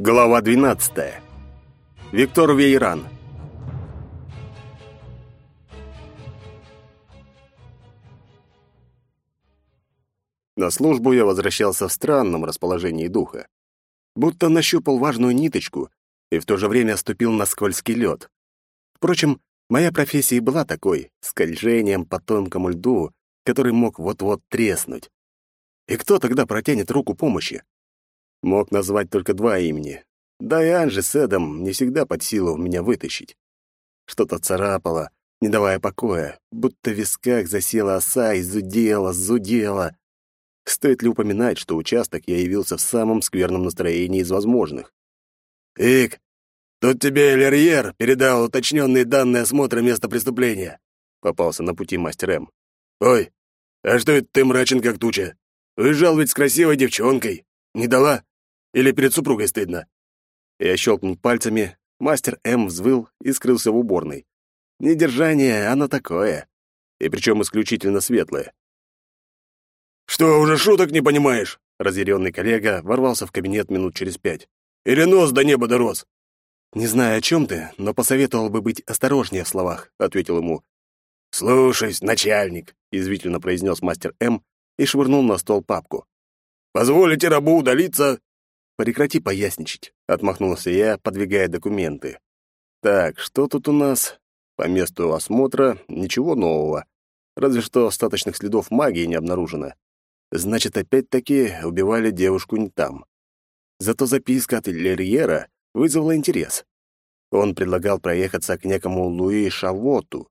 Глава 12. Виктор Вейран. На службу я возвращался в странном расположении духа. Будто нащупал важную ниточку и в то же время ступил на скользкий лед. Впрочем, моя профессия и была такой, скольжением по тонкому льду, который мог вот-вот треснуть. И кто тогда протянет руку помощи? Мог назвать только два имени. Да и Анжи с Эдом не всегда под силу меня вытащить. Что-то царапало, не давая покоя, будто в висках засела оса и зудела, зудела. Стоит ли упоминать, что участок я явился в самом скверном настроении из возможных? «Ик, тут тебе Лерьер передал уточненные данные осмотра места преступления», — попался на пути мастер М. «Ой, а что это ты мрачен, как туча? Уезжал ведь с красивой девчонкой. Не дала? Или перед супругой стыдно?» Я щелкнул пальцами, мастер М взвыл и скрылся в уборной. Недержание, оно такое. И причем исключительно светлое. «Что, уже шуток не понимаешь?» Разъяренный коллега ворвался в кабинет минут через пять. «Или нос до неба дорос?» «Не знаю, о чем ты, но посоветовал бы быть осторожнее в словах», — ответил ему. «Слушаюсь, начальник», — извительно произнес мастер М и швырнул на стол папку. «Позволите рабу удалиться?» «Прекрати поясничать», — отмахнулся я, подвигая документы. «Так, что тут у нас?» По месту осмотра ничего нового. Разве что остаточных следов магии не обнаружено. Значит, опять-таки убивали девушку не там. Зато записка от Лерьера вызвала интерес. Он предлагал проехаться к некому Луи Шавоту,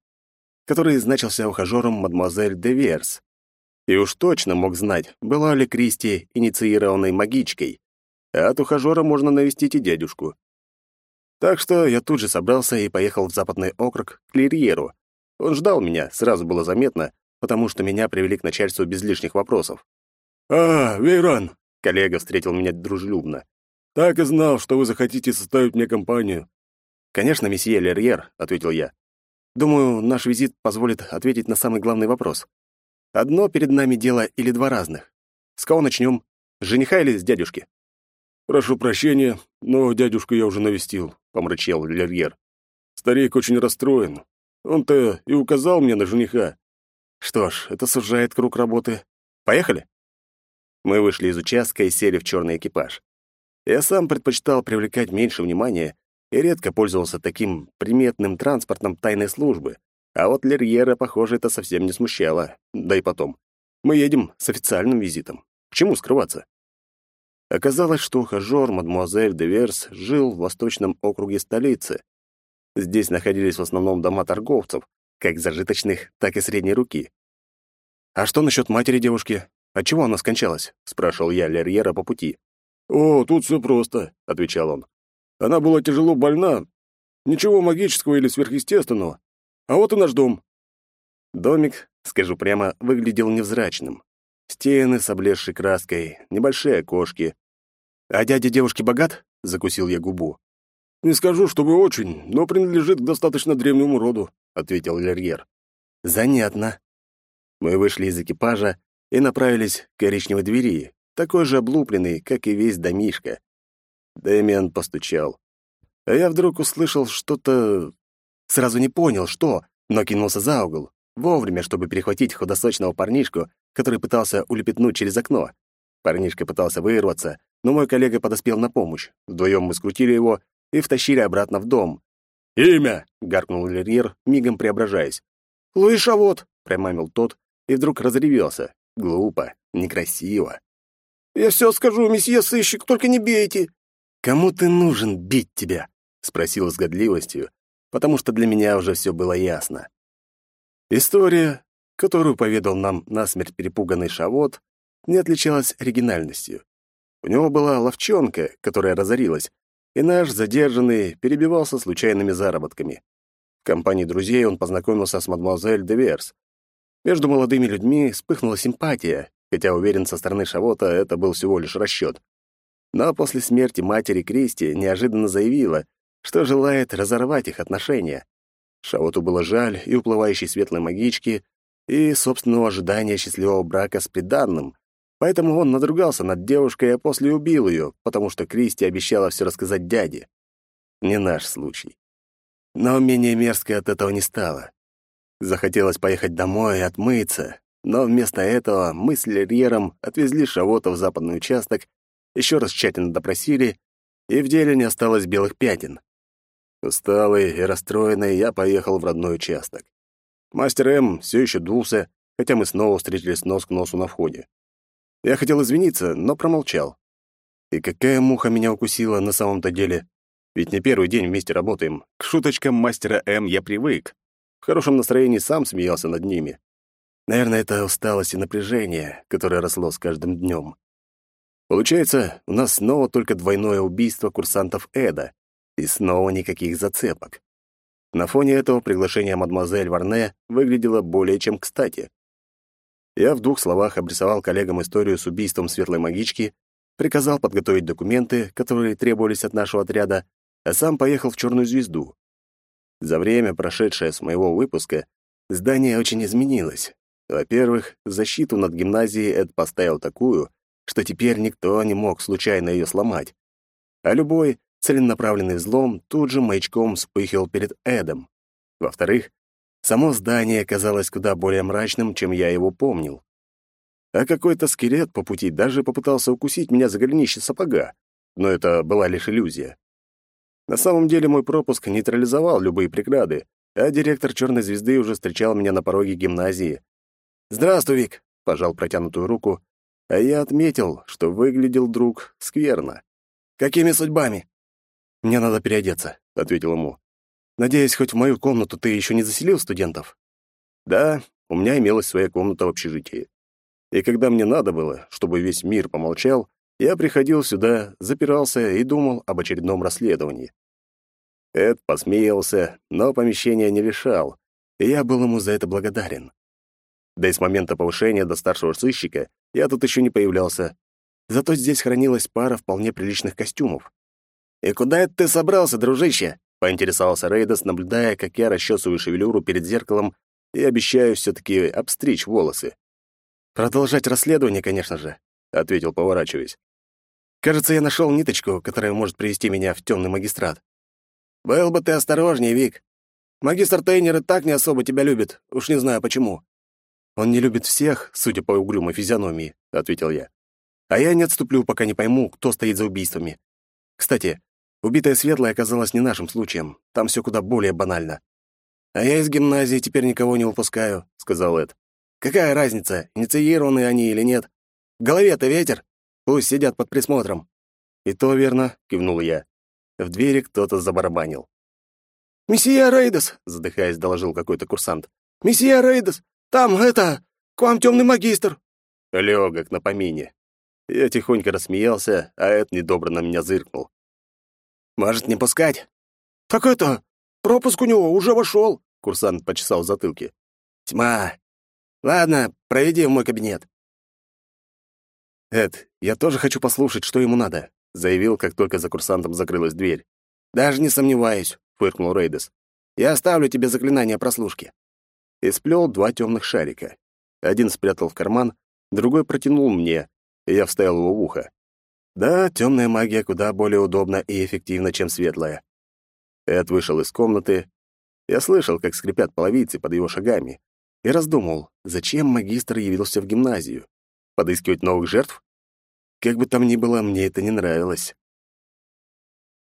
который значился ухажером мадемуазель де Верс. И уж точно мог знать, была ли Кристи инициированной магичкой, а от ухажера можно навестить и дядюшку. Так что я тут же собрался и поехал в западный округ к Лерьеру. Он ждал меня, сразу было заметно, потому что меня привели к начальству без лишних вопросов. «А, Вейран!» — коллега встретил меня дружелюбно. «Так и знал, что вы захотите составить мне компанию». «Конечно, месье Лерьер», — ответил я. «Думаю, наш визит позволит ответить на самый главный вопрос. Одно перед нами дело или два разных? С кого начнем? С жениха или с дядюшки?» «Прошу прощения, но дядюшку я уже навестил», — помрачел Лерьер. «Старик очень расстроен. Он-то и указал мне на жениха». «Что ж, это сужает круг работы. Поехали?» Мы вышли из участка и сели в черный экипаж. Я сам предпочитал привлекать меньше внимания и редко пользовался таким приметным транспортом тайной службы. А вот Лерьера, похоже, это совсем не смущало. Да и потом. Мы едем с официальным визитом. К чему скрываться? Оказалось, что ухажер мадемуазель де Верс жил в восточном округе столицы. Здесь находились в основном дома торговцев, как зажиточных, так и средней руки. «А что насчет матери девушки? Отчего она скончалась?» — спрашивал я Лерьера по пути. «О, тут все просто», — отвечал он. «Она была тяжело больна. Ничего магического или сверхъестественного. А вот и наш дом». Домик, скажу прямо, выглядел невзрачным. Стены с облезшей краской, небольшие окошки. «А дядя девушки богат?» — закусил я губу. «Не скажу, чтобы очень, но принадлежит к достаточно древнему роду», — ответил Лерьер. «Занятно». Мы вышли из экипажа и направились к коричневой двери, такой же облупленный, как и весь домишка. Дэмиан постучал. А я вдруг услышал что-то... Сразу не понял, что, но кинулся за угол, вовремя, чтобы перехватить худосочного парнишку, который пытался улепетнуть через окно. Парнишка пытался вырваться, но мой коллега подоспел на помощь. Вдвоем мы скрутили его и втащили обратно в дом. «Имя!» — гаркнул Лерьер, мигом преображаясь. «Луи Шавот!» — промамил тот и вдруг разревелся. Глупо, некрасиво. «Я все скажу, месье сыщик, только не бейте!» «Кому ты нужен бить тебя?» — спросил с годливостью, потому что для меня уже все было ясно. История, которую поведал нам насмерть перепуганный Шавот, не отличалась оригинальностью. У него была ловчонка, которая разорилась, и наш задержанный перебивался случайными заработками. В компании друзей он познакомился с мадемуазель де Верс. Между молодыми людьми вспыхнула симпатия, хотя, уверен, со стороны Шавота это был всего лишь расчет. Но после смерти матери Кристи неожиданно заявила, что желает разорвать их отношения. Шавоту было жаль и уплывающей светлой магички, и собственного ожидания счастливого брака с приданным, Поэтому он надругался над девушкой, а после убил ее, потому что Кристи обещала все рассказать дяде. Не наш случай. Но менее мерзко от этого не стало. Захотелось поехать домой и отмыться, но вместо этого мы с Лерьером отвезли Шавота в западный участок, еще раз тщательно допросили, и в деле не осталось белых пятен. Усталый и расстроенный, я поехал в родной участок. Мастер М все еще дулся, хотя мы снова встретились нос к носу на входе. Я хотел извиниться, но промолчал. И какая муха меня укусила на самом-то деле? Ведь не первый день вместе работаем. К шуточкам мастера М я привык. В хорошем настроении сам смеялся над ними. Наверное, это усталость и напряжение, которое росло с каждым днем. Получается, у нас снова только двойное убийство курсантов Эда, и снова никаких зацепок. На фоне этого приглашение мадемуазель Варне выглядело более чем кстати. Я в двух словах обрисовал коллегам историю с убийством светлой магички, приказал подготовить документы, которые требовались от нашего отряда, а сам поехал в Черную звезду. За время, прошедшее с моего выпуска, здание очень изменилось. Во-первых, защиту над гимназией Эд поставил такую, что теперь никто не мог случайно ее сломать. А любой целенаправленный взлом тут же маячком вспыхивал перед Эдом. Во-вторых, само здание казалось куда более мрачным, чем я его помнил. А какой-то скелет по пути даже попытался укусить меня за голенище сапога, но это была лишь иллюзия. На самом деле мой пропуск нейтрализовал любые преграды, а директор «Черной звезды» уже встречал меня на пороге гимназии. «Здравствуй, Вик!» — пожал протянутую руку а я отметил, что выглядел друг скверно. «Какими судьбами?» «Мне надо переодеться», — ответил ему. «Надеюсь, хоть в мою комнату ты еще не заселил студентов?» «Да, у меня имелась своя комната в общежитии. И когда мне надо было, чтобы весь мир помолчал, я приходил сюда, запирался и думал об очередном расследовании. Эд посмеялся, но помещение не решал, и я был ему за это благодарен. Да и с момента повышения до старшего сыщика я тут еще не появлялся. Зато здесь хранилась пара вполне приличных костюмов. «И куда это ты собрался, дружище?» — поинтересовался Рейдас, наблюдая, как я расчесываю шевелюру перед зеркалом и обещаю все-таки обстричь волосы. «Продолжать расследование, конечно же», — ответил, поворачиваясь. «Кажется, я нашел ниточку, которая может привести меня в темный магистрат». «Был бы ты осторожнее, Вик. Магистр Тейнер и так не особо тебя любит, уж не знаю почему. «Он не любит всех, судя по угрюмой физиономии», — ответил я. «А я не отступлю, пока не пойму, кто стоит за убийствами. Кстати, убитая Светлая оказалась не нашим случаем. Там все куда более банально». «А я из гимназии теперь никого не выпускаю», — сказал Эд. «Какая разница, инициированные они или нет? В голове-то ветер. Пусть сидят под присмотром». «И то верно», — кивнул я. В двери кто-то забарабанил. «Месье Рейдес!» — задыхаясь, доложил какой-то курсант. «Месье Рейдес! Там, это, к вам темный магистр!» Легок на помине. Я тихонько рассмеялся, а Эд недобро на меня зыркнул. «Может, не пускать?» «Так это, пропуск у него уже вошел!» Курсант почесал затылки. «Тьма! Ладно, проведи в мой кабинет». «Эд, я тоже хочу послушать, что ему надо», — заявил, как только за курсантом закрылась дверь. «Даже не сомневаюсь», — фыркнул Рейдес. «Я оставлю тебе заклинание прослушки» и сплел два темных шарика. Один спрятал в карман, другой протянул мне, и я вставил его в ухо. Да, темная магия куда более удобна и эффективна, чем светлая. Эд вышел из комнаты. Я слышал, как скрипят половицы под его шагами, и раздумал, зачем магистр явился в гимназию? Подыскивать новых жертв? Как бы там ни было, мне это не нравилось.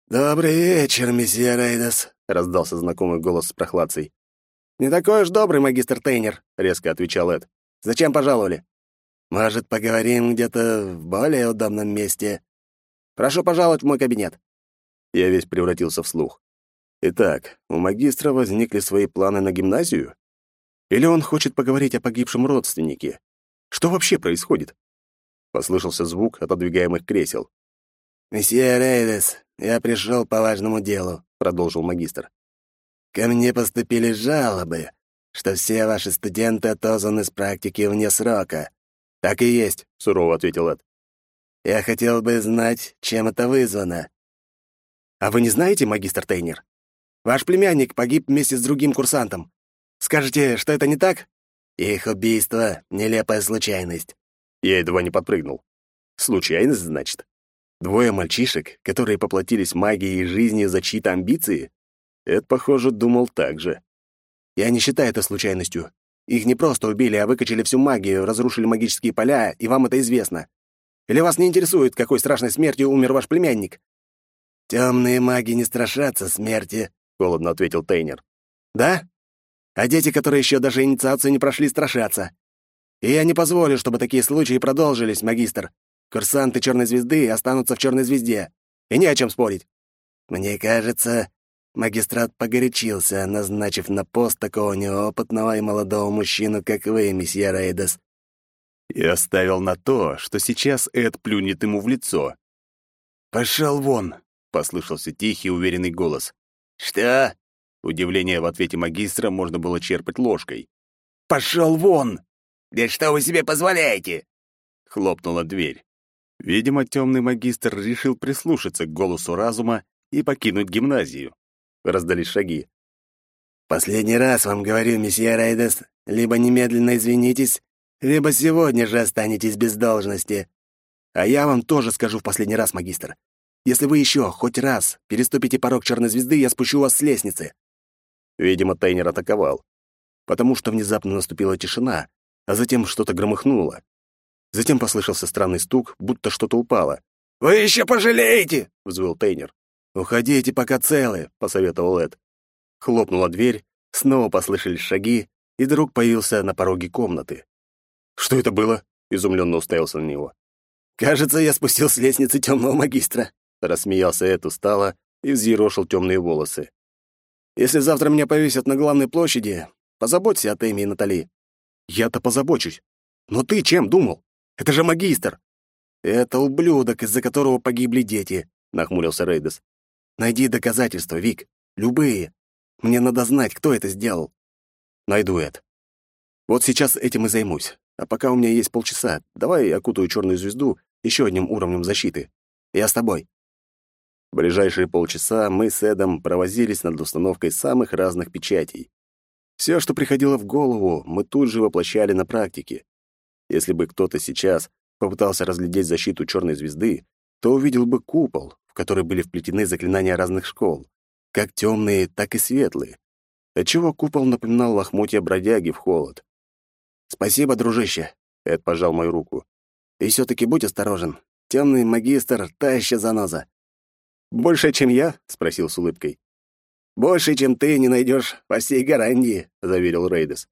«Добрый вечер, месье Рейдас», — раздался знакомый голос с прохладцей. «Не такой уж добрый, магистр Тейнер», — резко отвечал Эд. «Зачем пожаловали?» «Может, поговорим где-то в более удобном месте?» «Прошу пожаловать в мой кабинет». Я весь превратился в слух. Итак, у магистра возникли свои планы на гимназию? Или он хочет поговорить о погибшем родственнике? Что вообще происходит? Послышался звук отодвигаемых кресел. «Месье Рейдес, я пришел по важному делу», — продолжил магистр. Ко мне поступили жалобы, что все ваши студенты отозваны с практики вне срока. Так и есть, сурово ответил Эд. Я хотел бы знать, чем это вызвано. А вы не знаете, магистр Тейнер? Ваш племянник погиб вместе с другим курсантом. Скажете, что это не так? Их убийство — нелепая случайность. Я едва не подпрыгнул. Случайность, значит? Двое мальчишек, которые поплатились магией и жизнью за чьи-то амбиции? Эд, похоже, думал так же. Я не считаю это случайностью. Их не просто убили, а выкачали всю магию, разрушили магические поля, и вам это известно. Или вас не интересует, какой страшной смертью умер ваш племянник?» «Темные маги не страшатся смерти», — холодно ответил Тейнер. «Да? А дети, которые еще даже инициацию не прошли, страшатся. И я не позволю, чтобы такие случаи продолжились, магистр. Курсанты Черной Звезды останутся в Черной Звезде. И не о чем спорить». «Мне кажется, магистрат погорячился, назначив на пост такого неопытного и молодого мужчину, как вы, месье Рейдес. И оставил на то, что сейчас Эд плюнет ему в лицо. «Пошел вон!» — послышался тихий, уверенный голос. «Что?» Удивление в ответе магистра можно было черпать ложкой. «Пошел вон!» «Да что вы себе позволяете?» Хлопнула дверь. Видимо, темный магистр решил прислушаться к голосу разума и покинуть гимназию. Раздались шаги. «Последний раз вам говорю, месье Рейдес, либо немедленно извинитесь, либо сегодня же останетесь без должности. А я вам тоже скажу в последний раз, магистр. Если вы еще хоть раз переступите порог черной звезды, я спущу вас с лестницы. Видимо, Тайнер атаковал, потому что внезапно наступила тишина, а затем что-то громыхнуло. Затем послышался странный стук, будто что-то упало. «Вы еще пожалеете!» — взвыл Тейнер. «Уходите, пока целы», — посоветовал Эд. Хлопнула дверь, снова послышались шаги, и друг появился на пороге комнаты. «Что это было?» — изумленно уставился на него. «Кажется, я спустил с лестницы темного магистра», — рассмеялся Эд устало и взъерошил темные волосы. «Если завтра меня повесят на главной площади, позаботься о Эми и Натали». «Я-то позабочусь. Но ты чем думал? Это же магистр!» «Это ублюдок, из-за которого погибли дети», — нахмурился Рейдес. «Найди доказательства, Вик. Любые. Мне надо знать, кто это сделал». «Найду, Эд. Вот сейчас этим и займусь. А пока у меня есть полчаса, давай окутаю черную звезду еще одним уровнем защиты. Я с тобой. Ближайшие полчаса мы с Эдом провозились над установкой самых разных печатей. Все, что приходило в голову, мы тут же воплощали на практике. Если бы кто-то сейчас попытался разглядеть защиту черной звезды, то увидел бы купол, в который были вплетены заклинания разных школ, как темные, так и светлые, отчего купол напоминал лохмотья бродяги в холод. «Спасибо, дружище», — Эд пожал мою руку. «И все-таки будь осторожен. Темный магистр — та еще заноза». «Больше, чем я?» — спросил с улыбкой. «Больше, чем ты не найдешь по всей гарантии», — заверил Рейдес.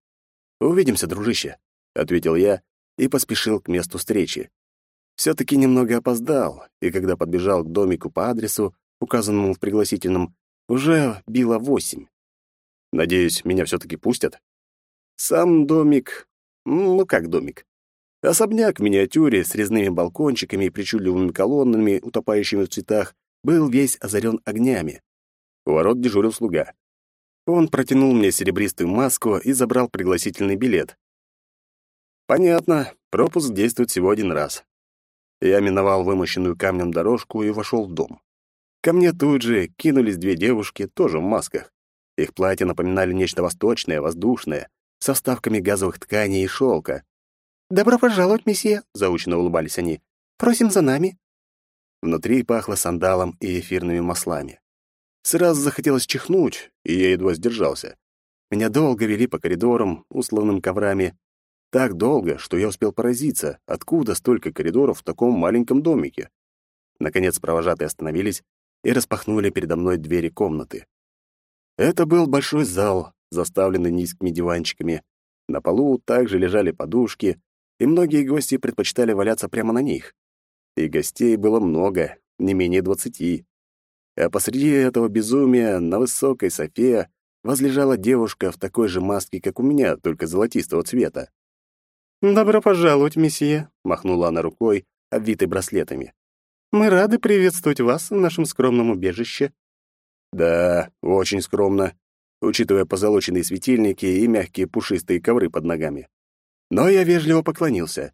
«Увидимся, дружище», — ответил я и поспешил к месту встречи. Все-таки немного опоздал, и когда подбежал к домику по адресу, указанному в пригласительном, уже било восемь. Надеюсь, меня все-таки пустят. Сам домик ну, как домик. Особняк в миниатюре с резными балкончиками и причудливыми колоннами, утопающими в цветах, был весь озарен огнями. У ворот дежурил слуга. Он протянул мне серебристую маску и забрал пригласительный билет. Понятно, пропуск действует всего один раз. Я миновал вымощенную камнем дорожку и вошел в дом. Ко мне тут же кинулись две девушки, тоже в масках. Их платья напоминали нечто восточное, воздушное, со вставками газовых тканей и шелка. «Добро пожаловать, месье!» — заучно улыбались они. «Просим за нами!» Внутри пахло сандалом и эфирными маслами. Сразу захотелось чихнуть, и я едва сдержался. Меня долго вели по коридорам, усланным коврами. Так долго, что я успел поразиться, откуда столько коридоров в таком маленьком домике. Наконец провожатые остановились и распахнули передо мной двери комнаты. Это был большой зал, заставлены низкими диванчиками. На полу также лежали подушки, и многие гости предпочитали валяться прямо на них. И гостей было много, не менее двадцати. А посреди этого безумия на высокой софе возлежала девушка в такой же маске, как у меня, только золотистого цвета. «Добро пожаловать, месье», — махнула она рукой, обвитой браслетами. «Мы рады приветствовать вас в нашем скромном убежище». «Да, очень скромно учитывая позолоченные светильники и мягкие пушистые ковры под ногами. Но я вежливо поклонился.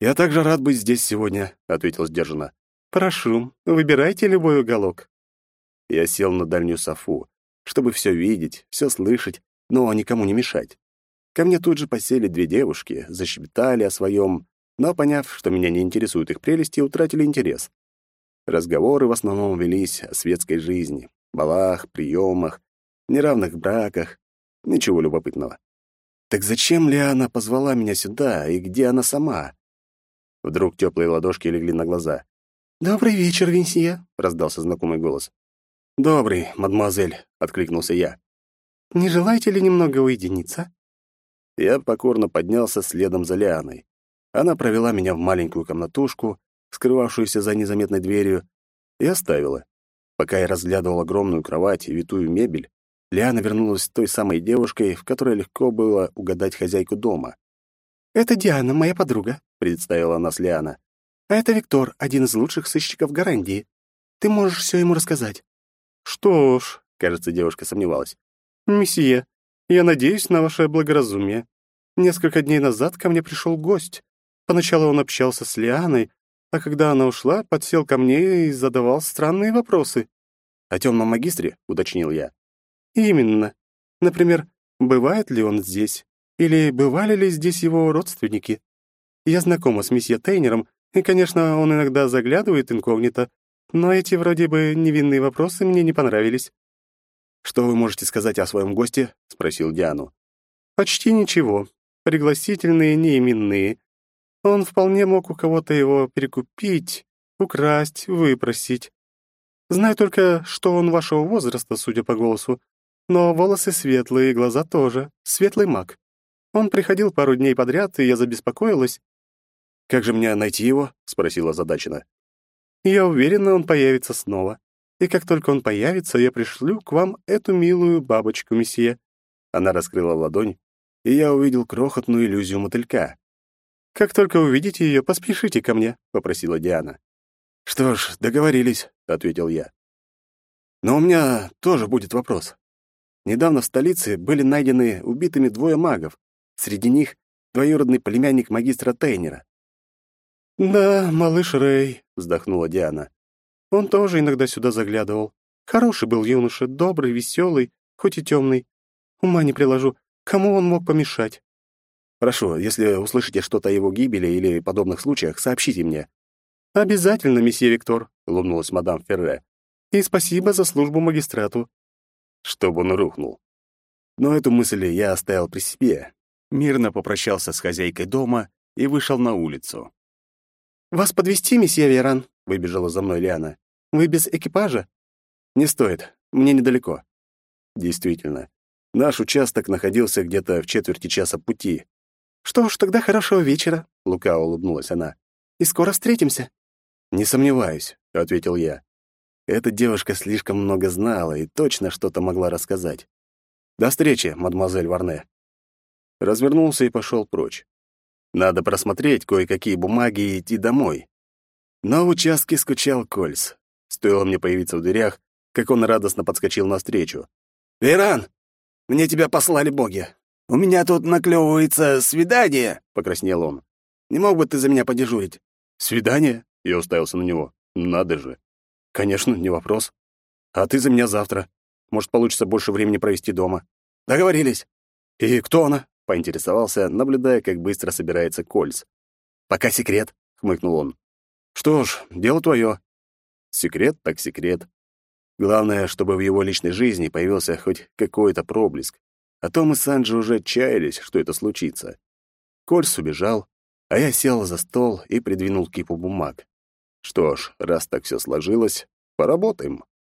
«Я также рад быть здесь сегодня», — ответил сдержанно. «Прошу, выбирайте любой уголок». Я сел на дальнюю софу, чтобы все видеть, все слышать, но никому не мешать. Ко мне тут же посели две девушки, защебетали о своем, но, поняв, что меня не интересуют их прелести, утратили интерес. Разговоры в основном велись о светской жизни, балах, приемах, неравных браках, ничего любопытного. Так зачем Лиана позвала меня сюда, и где она сама? Вдруг теплые ладошки легли на глаза. «Добрый вечер, Винсия», — раздался знакомый голос. «Добрый, мадемуазель», — откликнулся я. «Не желаете ли немного уединиться?» Я покорно поднялся следом за Лианой. Она провела меня в маленькую комнатушку, скрывавшуюся за незаметной дверью, и оставила. Пока я разглядывал огромную кровать и витую мебель, Лиана вернулась той самой девушкой, в которой легко было угадать хозяйку дома. «Это Диана, моя подруга», — представила нас Лиана. «А это Виктор, один из лучших сыщиков Гарандии. Ты можешь все ему рассказать». «Что ж», — кажется, девушка сомневалась. «Месье, я надеюсь на ваше благоразумие. Несколько дней назад ко мне пришел гость. Поначалу он общался с Лианой, а когда она ушла, подсел ко мне и задавал странные вопросы. «О темном магистре?» — уточнил я. «Именно. Например, бывает ли он здесь? Или бывали ли здесь его родственники? Я знакома с месье Тейнером, и, конечно, он иногда заглядывает инкогнито, но эти вроде бы невинные вопросы мне не понравились». «Что вы можете сказать о своем госте?» — спросил Диану. «Почти ничего. Пригласительные, неименные. Он вполне мог у кого-то его перекупить, украсть, выпросить. Знаю только, что он вашего возраста, судя по голосу, но волосы светлые, глаза тоже, светлый маг. Он приходил пару дней подряд, и я забеспокоилась. «Как же мне найти его?» — спросила задачина. «Я уверена, он появится снова. И как только он появится, я пришлю к вам эту милую бабочку, месье». Она раскрыла ладонь, и я увидел крохотную иллюзию мотылька. «Как только увидите ее, поспешите ко мне», — попросила Диана. «Что ж, договорились», — ответил я. «Но у меня тоже будет вопрос. Недавно в столице были найдены убитыми двое магов. Среди них двоюродный племянник магистра Тейнера. «Да, малыш Рэй», — вздохнула Диана. «Он тоже иногда сюда заглядывал. Хороший был юноша, добрый, веселый, хоть и темный. Ума не приложу, кому он мог помешать?» Хорошо, если услышите что-то о его гибели или подобных случаях, сообщите мне». «Обязательно, месье Виктор», — улыбнулась мадам Ферре. «И спасибо за службу магистрату». Чтобы он рухнул. Но эту мысль я оставил при себе. Мирно попрощался с хозяйкой дома и вышел на улицу. «Вас подвести, месье Веран?» — выбежала за мной Лиана. «Вы без экипажа?» «Не стоит. Мне недалеко». Действительно, наш участок находился где-то в четверти часа пути, «Что ж, тогда хорошего вечера», — лукаво улыбнулась она. «И скоро встретимся». «Не сомневаюсь», — ответил я. Эта девушка слишком много знала и точно что-то могла рассказать. «До встречи, мадемуазель Варне». Развернулся и пошел прочь. Надо просмотреть кое-какие бумаги и идти домой. Но в участке скучал Кольц. Стоило мне появиться в дверях, как он радостно подскочил навстречу. «Веран, мне тебя послали боги. «У меня тут наклевывается свидание», — покраснел он. «Не мог бы ты за меня подежурить?» «Свидание?» — я уставился на него. «Надо же». «Конечно, не вопрос. А ты за меня завтра. Может, получится больше времени провести дома». «Договорились». «И кто она?» — поинтересовался, наблюдая, как быстро собирается Кольц. «Пока секрет», — хмыкнул он. «Что ж, дело твое». Секрет так секрет. Главное, чтобы в его личной жизни появился хоть какой-то проблеск. А то мы с Анджи уже отчаялись, что это случится. Кольс убежал, а я сел за стол и придвинул кипу бумаг. Что ж, раз так все сложилось, поработаем.